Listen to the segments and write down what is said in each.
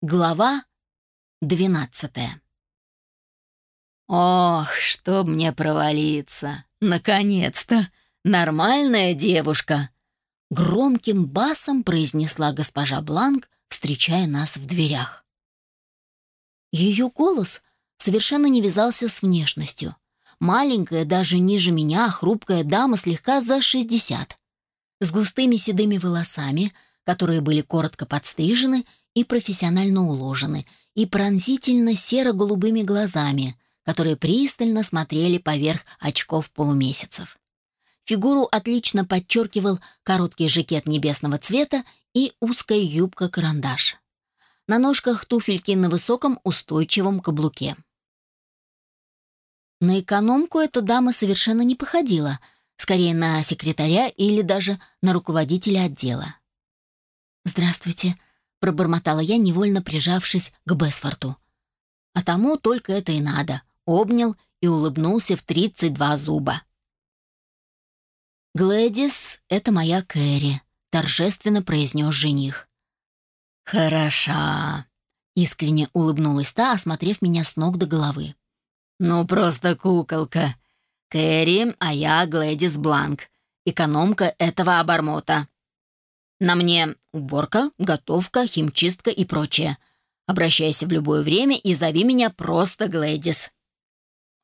Глава двенадцатая. «Ох, чтоб мне провалиться! Наконец-то! Нормальная девушка!» Громким басом произнесла госпожа Бланк, встречая нас в дверях. Ее голос совершенно не вязался с внешностью. Маленькая, даже ниже меня, хрупкая дама слегка за шестьдесят. С густыми седыми волосами, которые были коротко подстрижены и профессионально уложены, и пронзительно серо-голубыми глазами, которые пристально смотрели поверх очков полумесяцев. Фигуру отлично подчеркивал короткий жакет небесного цвета и узкая юбка-карандаш. На ножках туфельки на высоком устойчивом каблуке. На экономку эта дама совершенно не походила, скорее на секретаря или даже на руководителя отдела. «Здравствуйте», пробормотала я, невольно прижавшись к Бесфорту. А тому только это и надо. Обнял и улыбнулся в тридцать два зуба. «Глэдис — это моя Кэрри», — торжественно произнес жених. «Хороша», — искренне улыбнулась та, осмотрев меня с ног до головы. «Ну, просто куколка. Кэрри, а я Глэдис Бланк, экономка этого обормота. На мне уборка, готовка, химчистка и прочее. Обращайся в любое время и зови меня просто Глэдис».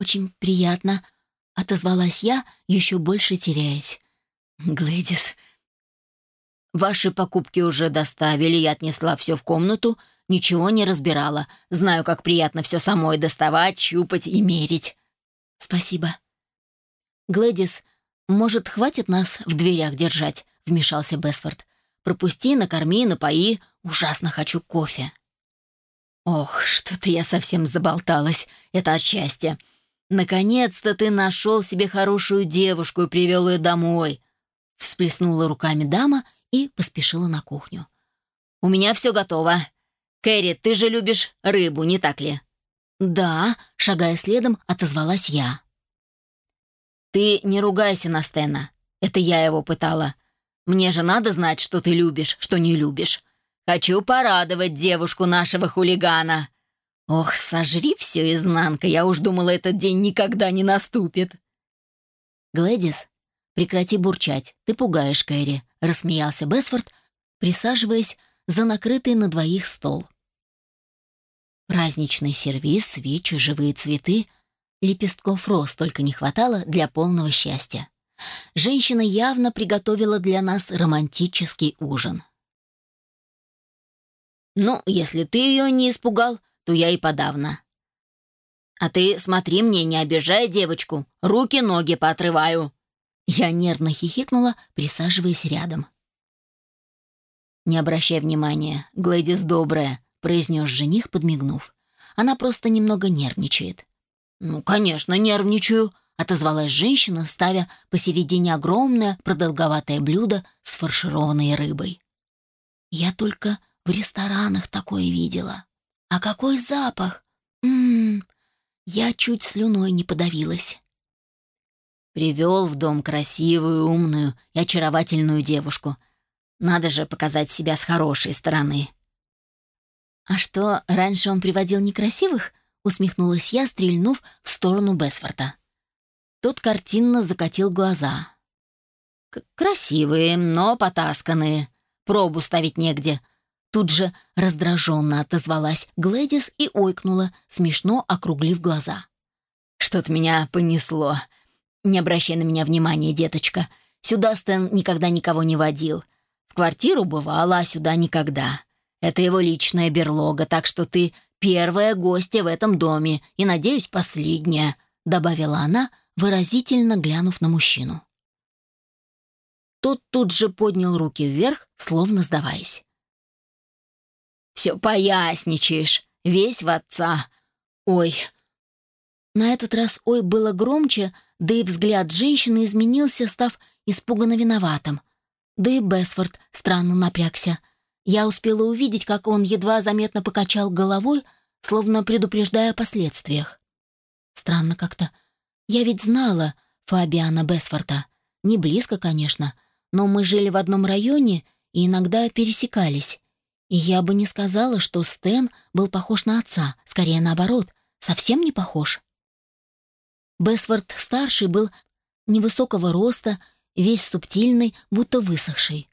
«Очень приятно», — отозвалась я, еще больше теряясь. «Глэдис...» «Ваши покупки уже доставили, я отнесла все в комнату, ничего не разбирала. Знаю, как приятно все самой доставать, щупать и мерить». «Спасибо». «Глэдис, может, хватит нас в дверях держать?» — вмешался Бесфорд. Пропусти, накорми, напои. Ужасно хочу кофе». «Ох, что-то я совсем заболталась. Это от счастья. Наконец-то ты нашел себе хорошую девушку и привел ее домой». Всплеснула руками дама и поспешила на кухню. «У меня все готово. Кэрри, ты же любишь рыбу, не так ли?» «Да», — шагая следом, отозвалась я. «Ты не ругайся на Стена. Это я его пытала. Мне же надо знать, что ты любишь, что не любишь. Хочу порадовать девушку нашего хулигана. Ох, сожри все изнанка, я уж думала, этот день никогда не наступит. Глэдис, прекрати бурчать, ты пугаешь Кэрри, рассмеялся Бесфорд, присаживаясь за накрытый на двоих стол. Праздничный сервиз, свечи, живые цветы. Лепестков роз только не хватало для полного счастья. Женщина явно приготовила для нас романтический ужин. «Ну, если ты ее не испугал, то я и подавно. А ты смотри мне, не обижай девочку, руки-ноги поотрываю». Я нервно хихикнула, присаживаясь рядом. «Не обращай внимания, Глэдис добрая», — произнес жених, подмигнув. «Она просто немного нервничает». «Ну, конечно, нервничаю», — отозвалась женщина, ставя посередине огромное продолговатое блюдо с фаршированной рыбой. «Я только в ресторанах такое видела. А какой запах! Ммм, я чуть слюной не подавилась». Привел в дом красивую, умную и очаровательную девушку. Надо же показать себя с хорошей стороны. «А что, раньше он приводил некрасивых?» — усмехнулась я, стрельнув в сторону Бесфорта. Тот картинно закатил глаза. «Красивые, но потасканные. Пробу ставить негде». Тут же раздраженно отозвалась Глэдис и ойкнула, смешно округлив глаза. «Что-то меня понесло. Не обращай на меня внимания, деточка. Сюда Стэн никогда никого не водил. В квартиру бывало, а сюда никогда. Это его личная берлога, так что ты первая гостья в этом доме и, надеюсь, последняя», — добавила она, — выразительно глянув на мужчину. Тот тут же поднял руки вверх, словно сдаваясь. «Все поясничаешь, весь в отца. Ой!» На этот раз «ой» было громче, да и взгляд женщины изменился, став испуганно виноватым. Да и Бесфорд странно напрягся. Я успела увидеть, как он едва заметно покачал головой, словно предупреждая о последствиях. Странно как-то. Я ведь знала Фабиана Бесфорта. Не близко, конечно, но мы жили в одном районе и иногда пересекались. я бы не сказала, что Стэн был похож на отца, скорее наоборот, совсем не похож. Бесфорд-старший был невысокого роста, весь субтильный, будто высохший.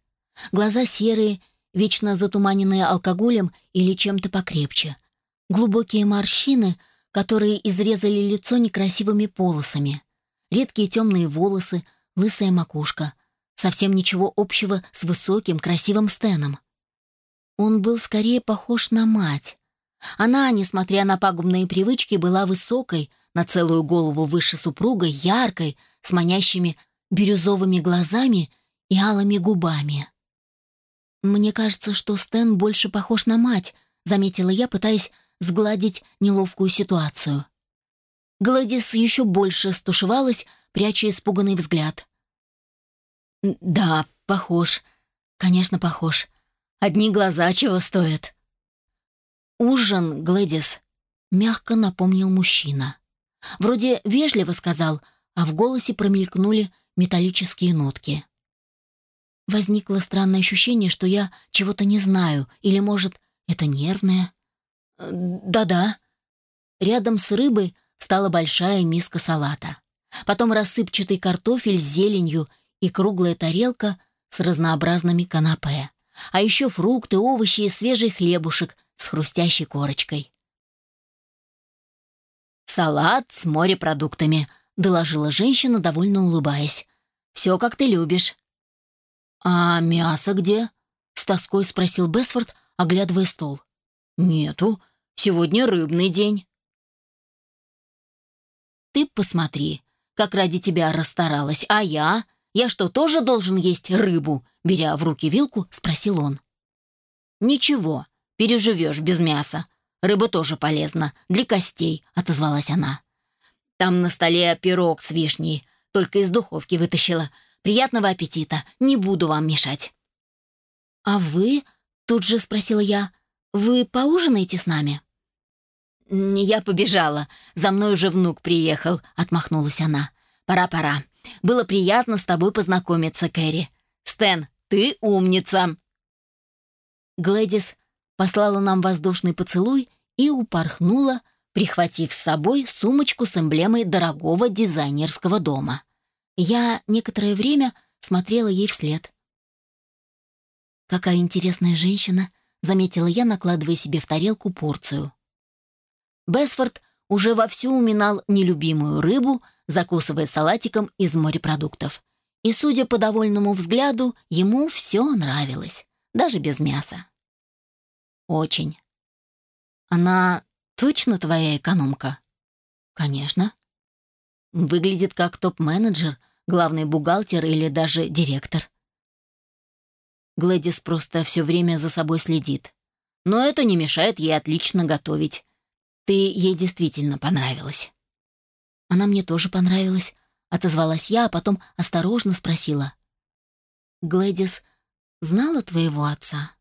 Глаза серые, вечно затуманенные алкоголем или чем-то покрепче. Глубокие морщины, которые изрезали лицо некрасивыми полосами. Редкие темные волосы, лысая макушка. Совсем ничего общего с высоким, красивым Стэном. Он был скорее похож на мать. Она, несмотря на пагубные привычки, была высокой, на целую голову выше супруга, яркой, с манящими бирюзовыми глазами и алыми губами. «Мне кажется, что Стэн больше похож на мать», — заметила я, пытаясь сгладить неловкую ситуацию. Гладис еще больше стушевалась, пряча испуганный взгляд. «Да, похож. Конечно, похож. Одни глаза чего стоят». «Ужин, Гладис», — мягко напомнил мужчина. Вроде вежливо сказал, а в голосе промелькнули металлические нотки. Возникло странное ощущение, что я чего-то не знаю, или, может, это нервное. Да-да. Рядом с рыбой стала большая миска салата. Потом рассыпчатый картофель с зеленью и круглая тарелка с разнообразными канапе. А еще фрукты, овощи и свежий хлебушек с хрустящей корочкой. «Салат с морепродуктами», — доложила женщина, довольно улыбаясь. «Все, как ты любишь». «А мясо где?» — с тоской спросил Бесфорд, оглядывая стол. «Нету. Сегодня рыбный день». «Ты посмотри, как ради тебя расстаралась. А я? Я что, тоже должен есть рыбу?» Беря в руки вилку, спросил он. «Ничего, переживешь без мяса. Рыба тоже полезна, для костей», — отозвалась она. «Там на столе пирог с вишней, только из духовки вытащила. Приятного аппетита, не буду вам мешать». «А вы?» — тут же спросила я. «Вы поужинаете с нами?» «Я побежала. За мной уже внук приехал», — отмахнулась она. «Пора-пора. Было приятно с тобой познакомиться, Кэрри. Стэн, ты умница!» Глэдис послала нам воздушный поцелуй и упорхнула, прихватив с собой сумочку с эмблемой дорогого дизайнерского дома. Я некоторое время смотрела ей вслед. «Какая интересная женщина», — заметила я, накладывая себе в тарелку порцию. Бесфорд уже вовсю уминал нелюбимую рыбу, закусывая салатиком из морепродуктов. И, судя по довольному взгляду, ему все нравилось, даже без мяса. «Очень». «Она точно твоя экономка?» «Конечно». «Выглядит как топ-менеджер, главный бухгалтер или даже директор». Глэдис просто все время за собой следит. Но это не мешает ей отлично готовить. Ты ей действительно понравилась. Она мне тоже понравилась, отозвалась я, а потом осторожно спросила. Глэдис знала твоего отца?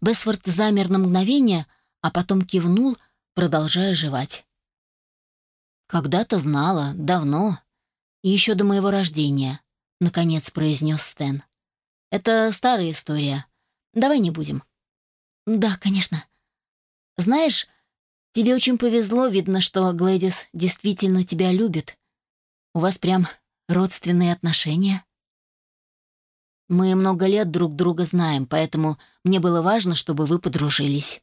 Бесфорд замер на мгновение, а потом кивнул, продолжая жевать. «Когда-то знала, давно, еще до моего рождения», — наконец произнес Стэн. «Это старая история. Давай не будем». «Да, конечно. Знаешь, тебе очень повезло, видно, что Глэдис действительно тебя любит. У вас прям родственные отношения». Мы много лет друг друга знаем, поэтому мне было важно, чтобы вы подружились.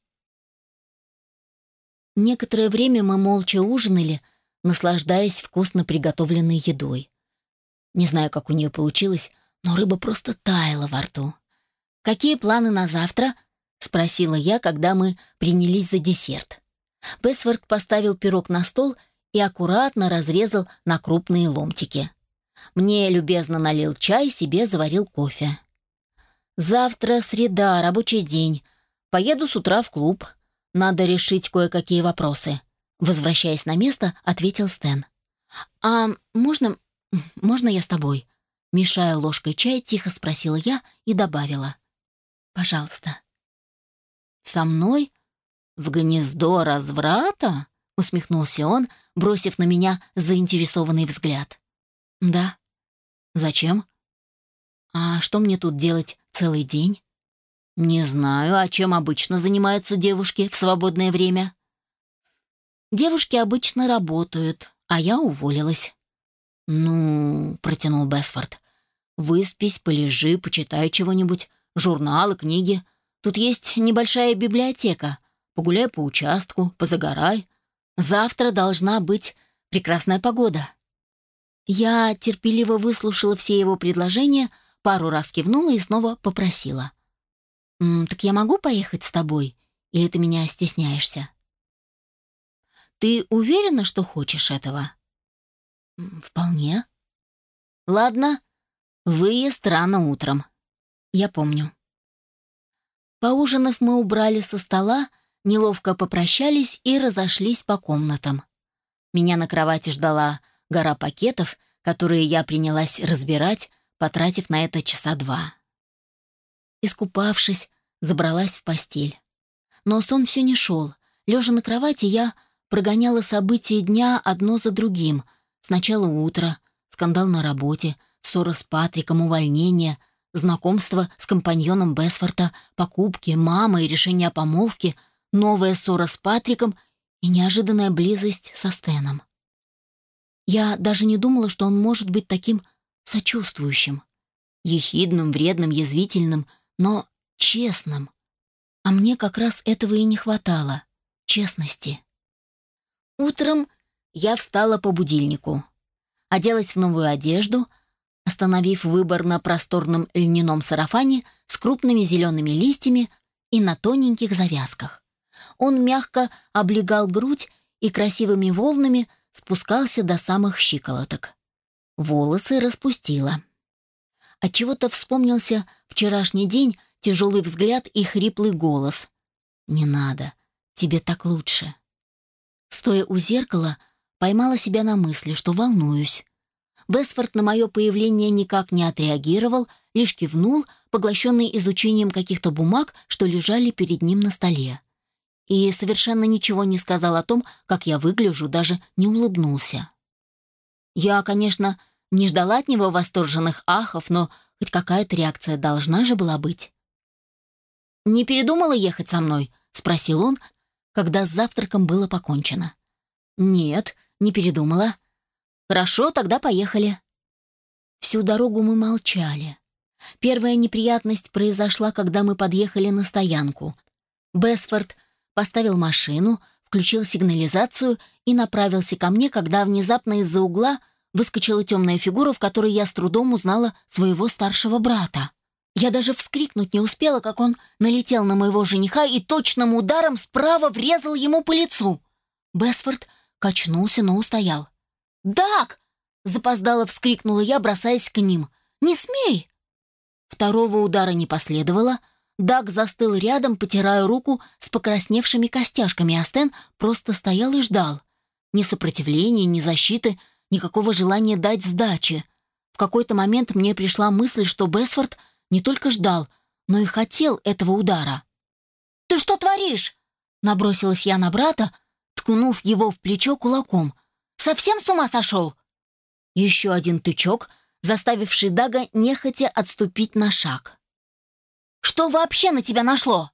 Некоторое время мы молча ужинали, наслаждаясь вкусно приготовленной едой. Не знаю, как у нее получилось, но рыба просто таяла во рту. «Какие планы на завтра?» — спросила я, когда мы принялись за десерт. Бесфорд поставил пирог на стол и аккуратно разрезал на крупные ломтики. Мне любезно налил чай, себе заварил кофе. «Завтра среда, рабочий день. Поеду с утра в клуб. Надо решить кое-какие вопросы». Возвращаясь на место, ответил Стэн. «А можно... можно я с тобой?» Мешая ложкой чай, тихо спросила я и добавила. «Пожалуйста». «Со мной? В гнездо разврата?» усмехнулся он, бросив на меня заинтересованный взгляд. «Да». «Зачем?» «А что мне тут делать целый день?» «Не знаю, а чем обычно занимаются девушки в свободное время?» «Девушки обычно работают, а я уволилась». «Ну...» — протянул Бесфорд. «Выспись, полежи, почитай чего-нибудь. Журналы, книги. Тут есть небольшая библиотека. Погуляй по участку, позагорай. Завтра должна быть прекрасная погода». Я терпеливо выслушала все его предложения, пару раз кивнула и снова попросила. «Так я могу поехать с тобой? Или ты меня стесняешься?» «Ты уверена, что хочешь этого?» «Вполне». «Ладно, выезд рано утром. Я помню». Поужинав, мы убрали со стола, неловко попрощались и разошлись по комнатам. Меня на кровати ждала гора пакетов, которые я принялась разбирать, потратив на это часа два. Искупавшись, забралась в постель. Но сон все не шел. Лежа на кровати, я прогоняла события дня одно за другим. Сначала утро, скандал на работе, ссора с Патриком, увольнение, знакомство с компаньоном Бесфорта, покупки, мама и решение о помолвке, новая ссора с Патриком и неожиданная близость со Стеном. Я даже не думала, что он может быть таким сочувствующим. Ехидным, вредным, язвительным, но честным. А мне как раз этого и не хватало — честности. Утром я встала по будильнику. Оделась в новую одежду, остановив выбор на просторном льняном сарафане с крупными зелеными листьями и на тоненьких завязках. Он мягко облегал грудь и красивыми волнами спускался до самых щиколоток. Волосы распустила. Отчего-то вспомнился вчерашний день, тяжелый взгляд и хриплый голос. «Не надо, тебе так лучше». Стоя у зеркала, поймала себя на мысли, что волнуюсь. Бесфорд на мое появление никак не отреагировал, лишь кивнул, поглощенный изучением каких-то бумаг, что лежали перед ним на столе и совершенно ничего не сказал о том, как я выгляжу, даже не улыбнулся. Я, конечно, не ждала от него восторженных ахов, но хоть какая-то реакция должна же была быть. «Не передумала ехать со мной?» — спросил он, когда с завтраком было покончено. «Нет, не передумала». «Хорошо, тогда поехали». Всю дорогу мы молчали. Первая неприятность произошла, когда мы подъехали на стоянку. Бесфорд поставил машину, включил сигнализацию и направился ко мне, когда внезапно из-за угла выскочила темная фигура, в которой я с трудом узнала своего старшего брата. Я даже вскрикнуть не успела, как он налетел на моего жениха и точным ударом справа врезал ему по лицу. Бесфорд качнулся, но устоял. «Дак!» — запоздало вскрикнула я, бросаясь к ним. «Не смей!» Второго удара не последовало — Даг застыл рядом, потирая руку с покрасневшими костяшками, а Стэн просто стоял и ждал. Ни сопротивления, ни защиты, никакого желания дать сдачи. В какой-то момент мне пришла мысль, что Бесфорд не только ждал, но и хотел этого удара. «Ты что творишь?» — набросилась я на брата, ткнув его в плечо кулаком. «Совсем с ума сошел?» Еще один тычок, заставивший Дага нехотя отступить на шаг. Что вообще на тебя нашло?»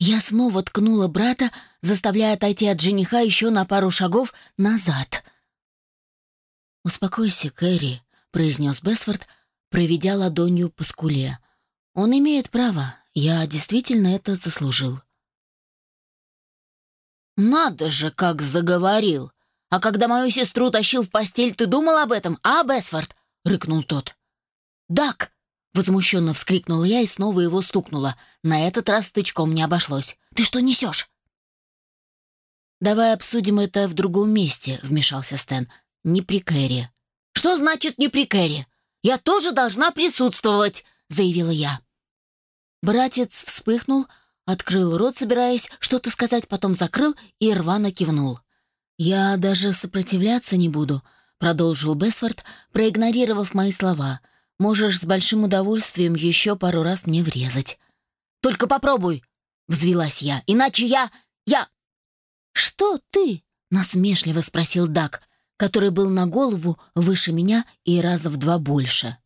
Я снова ткнула брата, заставляя отойти от жениха еще на пару шагов назад. «Успокойся, Кэрри», — произнес Бесфорд, проведя ладонью по скуле. «Он имеет право. Я действительно это заслужил». «Надо же, как заговорил! А когда мою сестру тащил в постель, ты думал об этом, а, Бесфорд?» — рыкнул тот. «Дак!» Возмущенно вскрикнула я и снова его стукнула. На этот раз тычком не обошлось. «Ты что несешь?» «Давай обсудим это в другом месте», — вмешался Стэн. «Не при Кэрри». «Что значит «не при Кэрри»? Я тоже должна присутствовать», — заявила я. Братец вспыхнул, открыл рот, собираясь что-то сказать, потом закрыл и рвано кивнул. «Я даже сопротивляться не буду», — продолжил Бесфорд, проигнорировав мои слова — Можешь с большим удовольствием еще пару раз мне врезать. Только попробуй, взвилась я. Иначе я я Что ты? насмешливо спросил Дак, который был на голову выше меня и раза в два больше.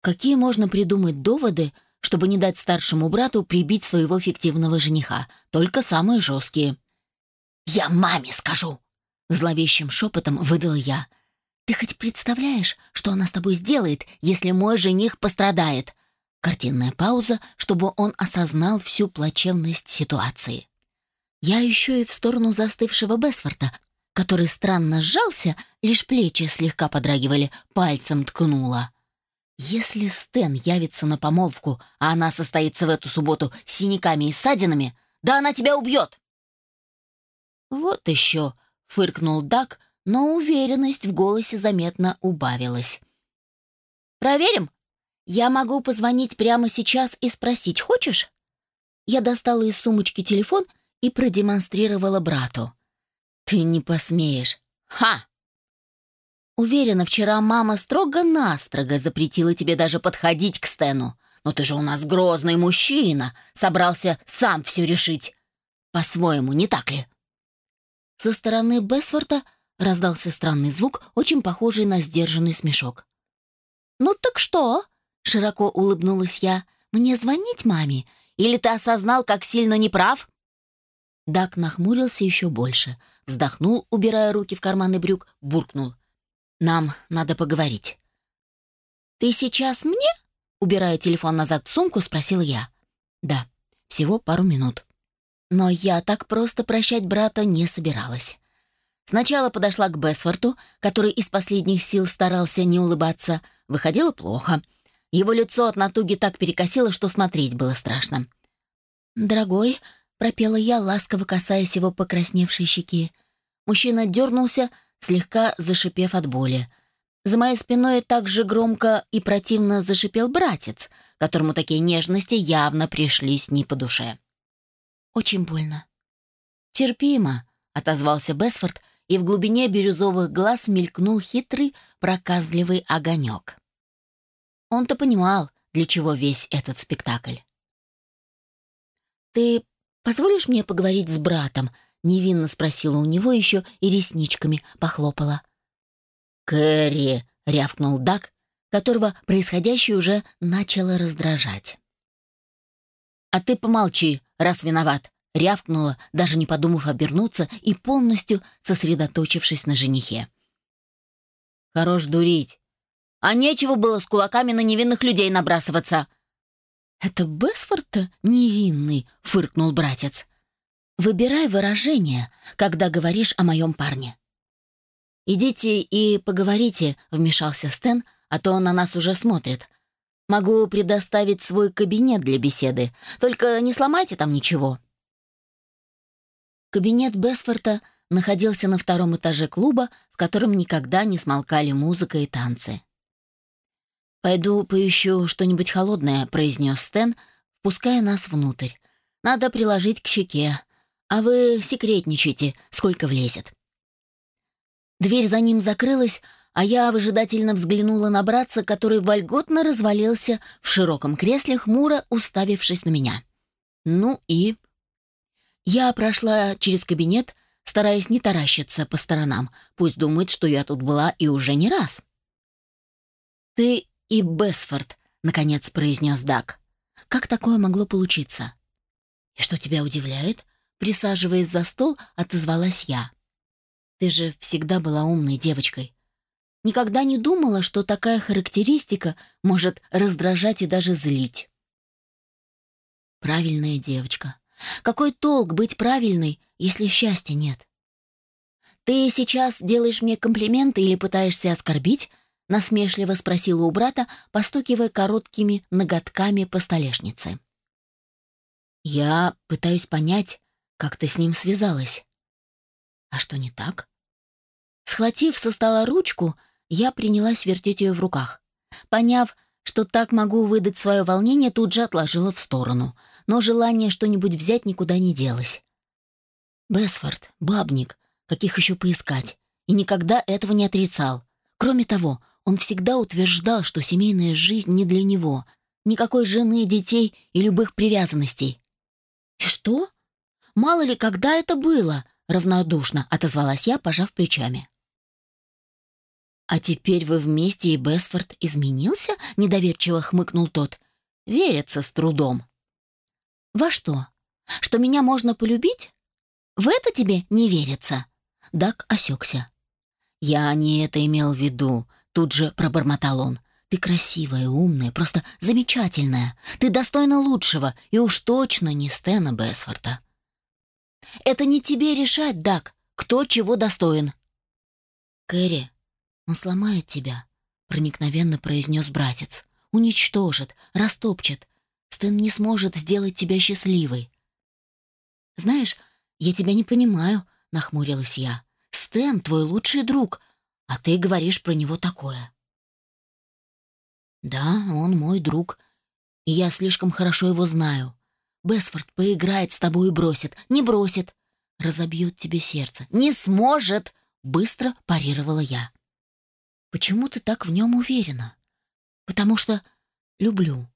Какие можно придумать доводы, чтобы не дать старшему брату прибить своего фиктивного жениха, только самые жесткие. «Я маме скажу!» — зловещим шепотом выдал я. «Ты хоть представляешь, что она с тобой сделает, если мой жених пострадает?» Картинная пауза, чтобы он осознал всю плачевность ситуации. Я еще и в сторону застывшего Бесфорта, который странно сжался, лишь плечи слегка подрагивали, пальцем ткнула. Если Стэн явится на помолвку, а она состоится в эту субботу с синяками и ссадинами, да она тебя убьет!» «Вот еще!» — фыркнул Дак, но уверенность в голосе заметно убавилась. «Проверим? Я могу позвонить прямо сейчас и спросить, хочешь?» Я достала из сумочки телефон и продемонстрировала брату. «Ты не посмеешь!» «Ха!» Уверена, вчера мама строго-настрого запретила тебе даже подходить к Стэну. Но ты же у нас грозный мужчина, собрался сам все решить. По-своему, не так ли?» Со стороны Бесфорта раздался странный звук, очень похожий на сдержанный смешок. «Ну так что?» — широко улыбнулась я. «Мне звонить маме? Или ты осознал, как сильно неправ?» Дак нахмурился еще больше, вздохнул, убирая руки в карманы брюк, буркнул. Нам надо поговорить». «Ты сейчас мне?» Убирая телефон назад в сумку, спросил я. «Да, всего пару минут». Но я так просто прощать брата не собиралась. Сначала подошла к Бесфорту, который из последних сил старался не улыбаться. Выходило плохо. Его лицо от натуги так перекосило, что смотреть было страшно. «Дорогой», — пропела я, ласково касаясь его покрасневшей щеки. Мужчина дернулся, слегка зашипев от боли. За моей спиной так же громко и противно зашипел братец, которому такие нежности явно пришлись не по душе. «Очень больно». «Терпимо», — отозвался Бесфорд, и в глубине бирюзовых глаз мелькнул хитрый, проказливый огонек. Он-то понимал, для чего весь этот спектакль. «Ты позволишь мне поговорить с братом?» Невинно спросила у него еще и ресничками похлопала. «Кэрри!» — рявкнул Дак, которого происходящее уже начало раздражать. «А ты помолчи, раз виноват!» — рявкнула, даже не подумав обернуться и полностью сосредоточившись на женихе. «Хорош дурить! А нечего было с кулаками на невинных людей набрасываться!» «Это Бесфорд-то невинный!» — фыркнул братец. Выбирай выражение, когда говоришь о моем парне». «Идите и поговорите», — вмешался Стэн, «а то он на нас уже смотрит. Могу предоставить свой кабинет для беседы, только не сломайте там ничего». Кабинет Бесфорта находился на втором этаже клуба, в котором никогда не смолкали музыка и танцы. «Пойду поищу что-нибудь холодное», — произнес Стэн, впуская нас внутрь. «Надо приложить к щеке, а вы секретничайте, сколько влезет». Дверь за ним закрылась, а я выжидательно взглянула на братца, который вольготно развалился в широком кресле, хмуро уставившись на меня. Ну и... Я прошла через кабинет, стараясь не таращиться по сторонам. Пусть думает, что я тут была и уже не раз. «Ты и Бесфорд», — наконец произнес Дак. «Как такое могло получиться?» «И что тебя удивляет?» Присаживаясь за стол, отозвалась я. «Ты же всегда была умной девочкой. Никогда не думала, что такая характеристика может раздражать и даже злить». «Правильная девочка. Какой толк быть правильной, если счастья нет?» «Ты сейчас делаешь мне комплименты или пытаешься оскорбить?» — насмешливо спросила у брата, постукивая короткими ноготками по столешнице. «Я пытаюсь понять, как ты с ним связалась? А что не так? Схватив со стола ручку, я принялась вертеть ее в руках. Поняв, что так могу выдать свое волнение, тут же отложила в сторону. Но желание что-нибудь взять никуда не делось. Бесфорд, бабник, каких еще поискать, и никогда этого не отрицал. Кроме того, он всегда утверждал, что семейная жизнь не для него, никакой жены, детей и любых привязанностей. И что? Мало ли, когда это было?» — равнодушно отозвалась я, пожав плечами. «А теперь вы вместе, и Бесфорд изменился?» — недоверчиво хмыкнул тот. верится с трудом. Во что? Что меня можно полюбить? В это тебе не верится? Дак осекся. Я не это имел в виду, тут же пробормотал он. Ты красивая, умная, просто замечательная. Ты достойна лучшего, и уж точно не Стена Бесфорта. Это не тебе решать, Дак, кто чего достоин. Кэрри, он сломает тебя, проникновенно произнес братец. Уничтожит, растопчет. Стэн не сможет сделать тебя счастливой. Знаешь, я тебя не понимаю, нахмурилась я. Стэн твой лучший друг, а ты говоришь про него такое. Да, он мой друг, и я слишком хорошо его знаю. Бесфорд поиграет с тобой и бросит. Не бросит. Разобьет тебе сердце. Не сможет, быстро парировала я. Почему ты так в нем уверена? Потому что люблю.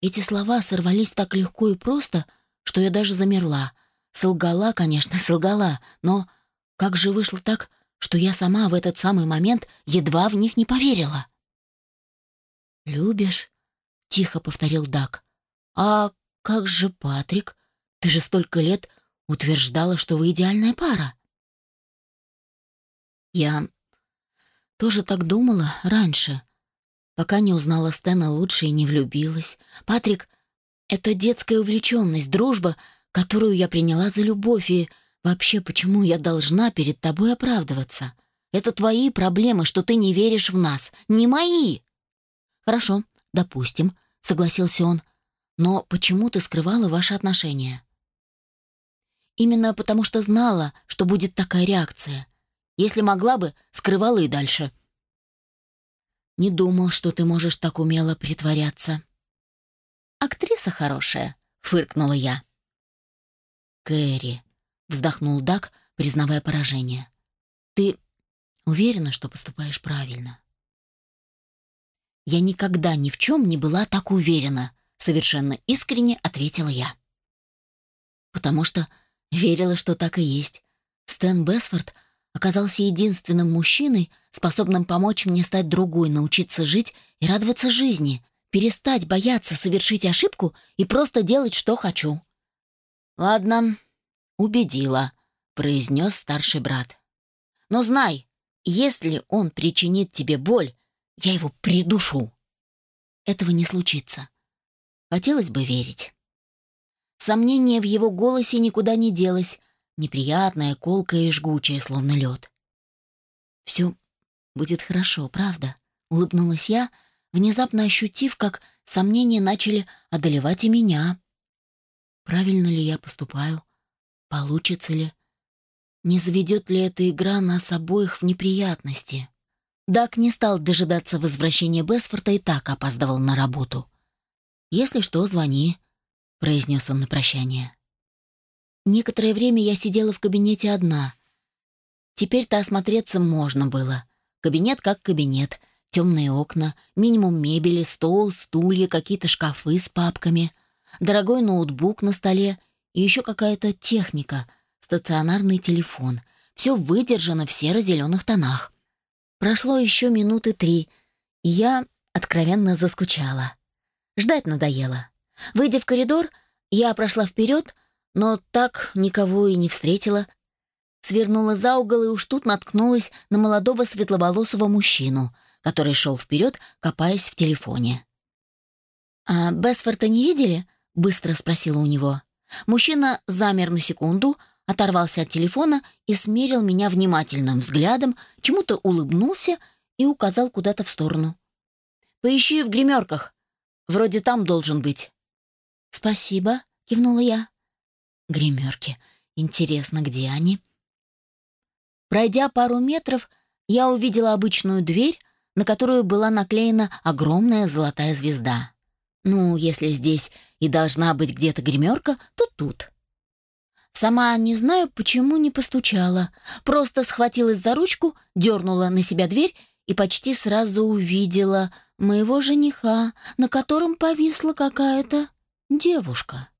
Эти слова сорвались так легко и просто, что я даже замерла. Солгала, конечно, солгала, но как же вышло так, что я сама в этот самый момент едва в них не поверила? «Любишь?» — тихо повторил Дак. «А как же Патрик? Ты же столько лет утверждала, что вы идеальная пара». Я тоже так думала раньше, пока не узнала Стэна лучше и не влюбилась. Патрик — это детская увлеченность, дружба, которую я приняла за любовь, и вообще почему я должна перед тобой оправдываться? Это твои проблемы, что ты не веришь в нас, не мои. «Хорошо, допустим», — согласился он. «Но почему ты скрывала ваши отношения?» «Именно потому что знала, что будет такая реакция. Если могла бы, скрывала и дальше». «Не думал, что ты можешь так умело притворяться». «Актриса хорошая», — фыркнула я. «Кэрри», — вздохнул Дак, признавая поражение. «Ты уверена, что поступаешь правильно?» «Я никогда ни в чем не была так уверена», — совершенно искренне ответила я. «Потому что верила, что так и есть. Стэн Бесфорд оказался единственным мужчиной, способным помочь мне стать другой, научиться жить и радоваться жизни, перестать бояться совершить ошибку и просто делать, что хочу». «Ладно, убедила», — произнес старший брат. «Но знай, если он причинит тебе боль, я его придушу. Этого не случится. Хотелось бы верить. Сомнение в его голосе никуда не делось, неприятное, колкое и жгучее, словно лед. «Все будет хорошо, правда?» — улыбнулась я, внезапно ощутив, как сомнения начали одолевать и меня. «Правильно ли я поступаю? Получится ли? Не заведет ли эта игра нас обоих в неприятности?» Дак не стал дожидаться возвращения Бесфорта и так опаздывал на работу. «Если что, звони», — произнес он на прощание. Некоторое время я сидела в кабинете одна. Теперь-то осмотреться можно было. Кабинет как кабинет. Темные окна, минимум мебели, стол, стулья, какие-то шкафы с папками, дорогой ноутбук на столе и еще какая-то техника, стационарный телефон. Все выдержано в серо-зеленых тонах. Прошло еще минуты три, и я откровенно заскучала. Ждать надоело. Выйдя в коридор, я прошла вперед, но так никого и не встретила. Свернула за угол и уж тут наткнулась на молодого светловолосого мужчину, который шел вперед, копаясь в телефоне. «А Бесфорта не видели?» — быстро спросила у него. Мужчина замер на секунду, оторвался от телефона и смерил меня внимательным взглядом, чему-то улыбнулся и указал куда-то в сторону. «Поищи в гримерках. Вроде там должен быть». «Спасибо», — кивнула я. «Гримерки. Интересно, где они?» Пройдя пару метров, я увидела обычную дверь, на которую была наклеена огромная золотая звезда. Ну, если здесь и должна быть где-то гримерка, то тут. Сама не знаю, почему не постучала. Просто схватилась за ручку, дернула на себя дверь и почти сразу увидела моего жениха, на котором повисла какая-то девушка.